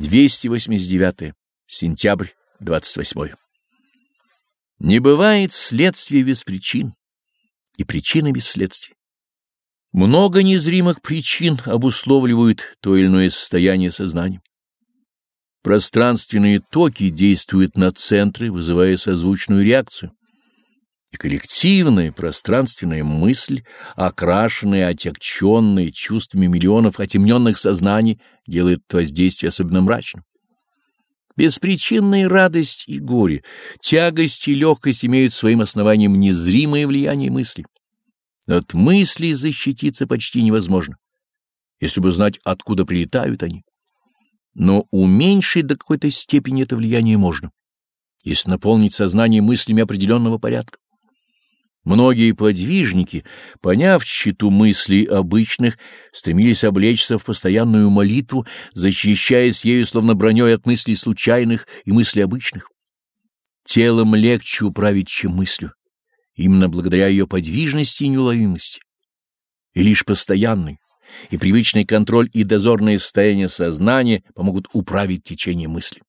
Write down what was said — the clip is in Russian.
289. Сентябрь 28. Не бывает следствия без причин и причины без следствий. Много незримых причин обусловливают то или иное состояние сознания. Пространственные токи действуют на центры, вызывая созвучную реакцию. И коллективная пространственная мысль, окрашенная, отягченная чувствами миллионов отемненных сознаний, делает воздействие особенно мрачным. Беспричинная радость и горе, тягость и легкость имеют своим основанием незримое влияние мысли. От мыслей защититься почти невозможно, если бы знать, откуда прилетают они. Но уменьшить до какой-то степени это влияние можно, если наполнить сознание мыслями определенного порядка. Многие подвижники, поняв читу мыслей обычных, стремились облечься в постоянную молитву, защищаясь ею словно броней от мыслей случайных и мыслей обычных. Телом легче управить, чем мыслью, именно благодаря ее подвижности и неуловимости. И лишь постоянный и привычный контроль и дозорное состояние сознания помогут управить течение мысли.